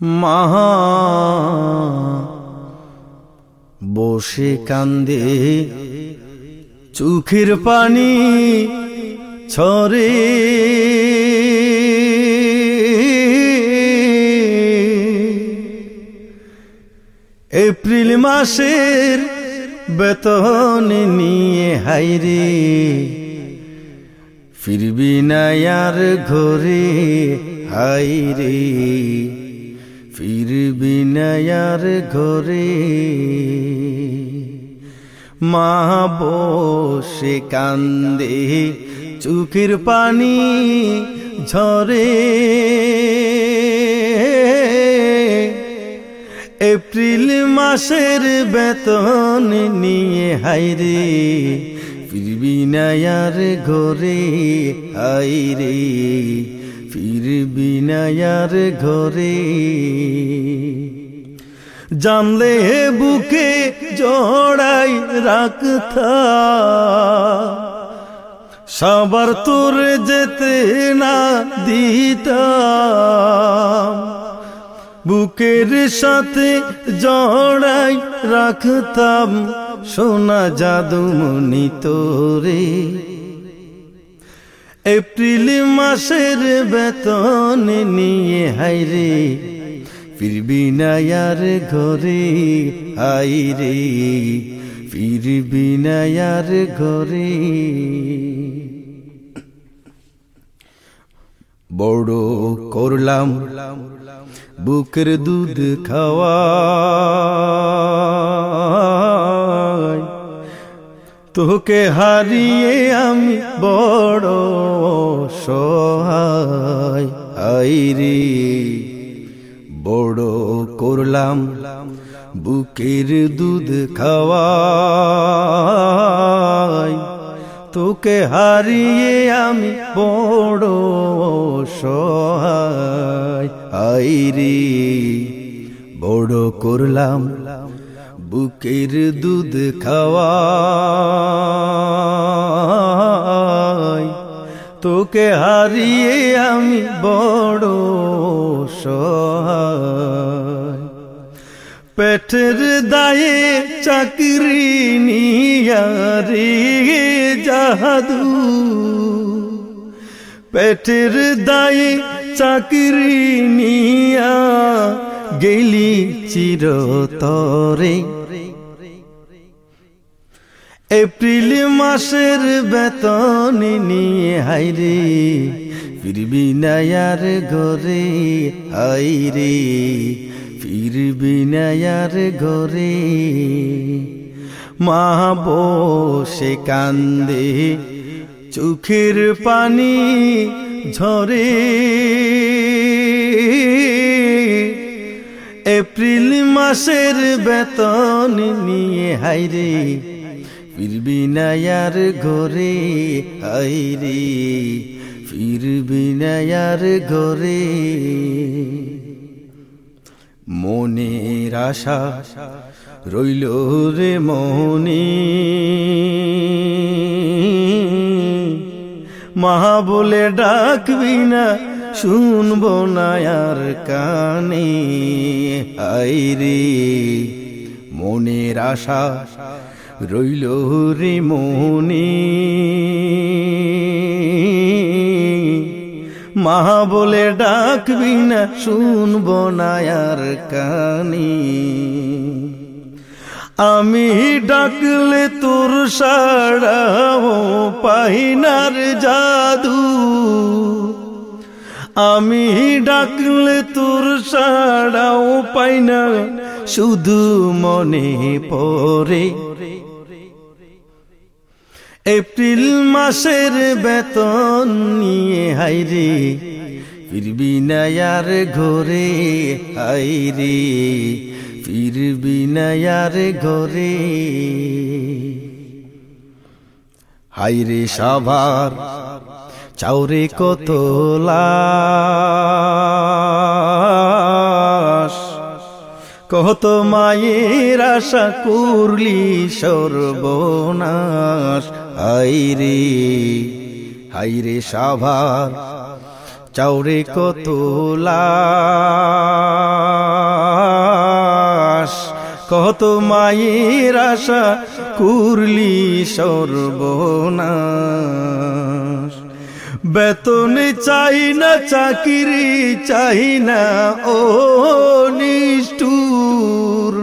মাহা বসে কান্দে, চোখের পানি ছরে এপ্রিল মাসের বেতন নিয়ে হাইরে ফিরবি না আর ঘরে হাইরে ফিরবি না আর ঘরে মা বসে কান্দে, চোখের পানি ঝরে। এপ্রিল মাসের বেতন নিয়ে হাইরে ফিরবি না আর ঘরে হাইরে ফিরবি না আর ঘরে। জানলে বুকে জড়াই রাখতা। সবার তোর যেতে না দিতাম বুকের সাথে জড়াই রাখতাম, সোনা জাদুমনি তোরে। এপ্রিল মাসের বেতন নিয়ে হাইরে ফিরবি না আর ঘরে হাইরে ফিরবি না আর ঘরে। বড় করলাম বুকের দুধ খাওয়া। তোকে হারিয়ে আমি বড় সহায় আইরে বড় করলাম বুকের দুধ খাওয়া তোকে হারিয়ে আমি বড় সহায় আইরে বড় করলাম বুকের দুধ খাওয়া তোকে হারিয়ে আমি বড় সহায়। পেটের দায়ে চাকরি নিয়ারে জাহাদু পেটের দায়ে চাকরি নিয়া গেলি চিরতরে। এপ্রিল মাসের বেতন নিয়ে হাইরে ফিরবি না আর ঘরে হাইরে ফিরবি না আর ঘরে। মা বসে কান্দে, চোখের পানি ঝরে। এপ্রিল মাসের বেতন নিয়ে হাইরে ফিরবি না আর ঘরে হাইরে ফিরবি না আর ঘরে। মনের আশা রইল রে মনে। মা বলে ডাকবি না শুনব না আর কানে আইরে মনের আশা রইল রে মনে। মা বলে ডাকবি না, শুনব না আর কানে। আমি ডাকলে তোর সাড়াও পাইনার জাদু। আমি ডাকলে তোর সাড়াও পাইনা শুধু মনে পড়ে। এপ্রিল মাসের বেতন নিয়ে হাইরে ফিরবি না আর ঘরে হাইরে ফিরবি না আর ঘরে। হাইরে সাভার। চাউরে কত লাশ কত মায়ের আশা করলি সর্বনাশ। হাইরে হাইরে সাভার, চাউরে কত কত মায়ের আশা কুরলি সর্বনাশ। বেতন চাই না, চাকিরি চাই না, ও নিষ্ঠুর।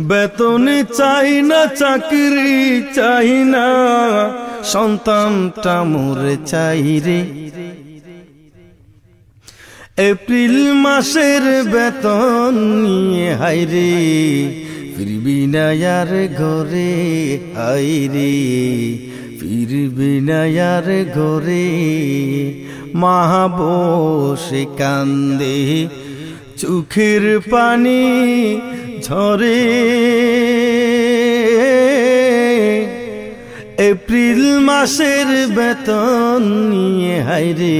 বেতন চাই না, চাকরি চাই না, সন্তানটা মোরে চাই রে। এপ্রিল মাসের বেতন নিয়ে হাইরে ফিরবি না আর ঘরে হাইরে ফিরবি না আর ঘরে মা কান্দে। চোখের পানি ঝরে। এপ্রিল মাসের বেতন নিয়ে হাইরে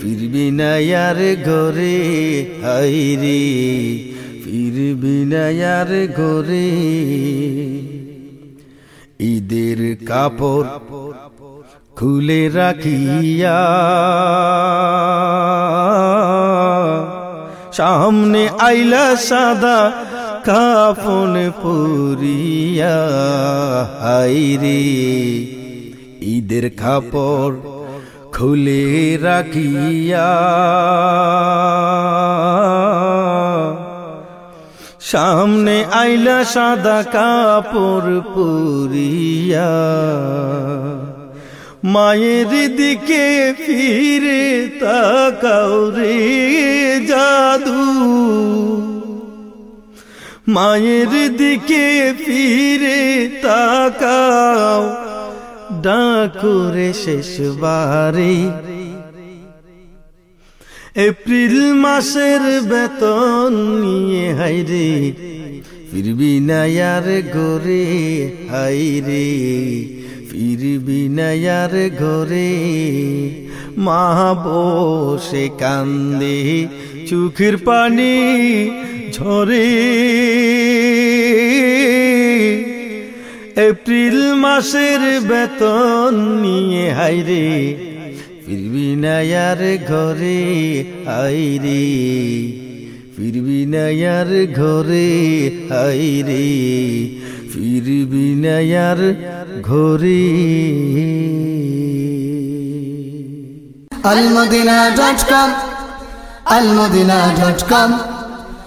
ফিরবি না আর ঘরে হাইরে ফিরবি না আর ঘরে। ঈদের কাপড় খুলে রাখিয়া। সামনে আইলা সাদা কাফন পুরিয়া। হাইরে ঈদের কাপড় খুলে রাখিয়া। সামনে আইলা সাদা কাপড় পুরিয়া। মায়ের দিকে ফিরে তাকাও রে জাদু। মায়ের দিকে ফিরে তাকাও। ডাকুরে শেষবারে। এপ্রিল মাসের বেতন নিয়ে হাইরে ফিরবি না আর ঘরে হাইরে ফিরবি না আর ঘরে, মা বসে কান্দে, চোখের পানি ঝরে। এপ্রিল মাসের বেতন নিয়ে হাইরে ফিরবি নায়ার ঘরে আইরে ফিরবি নায়ার ঘরে আইরে ফিরবি নায়ার ঘরে। Almodina dot com, Almodina dot com.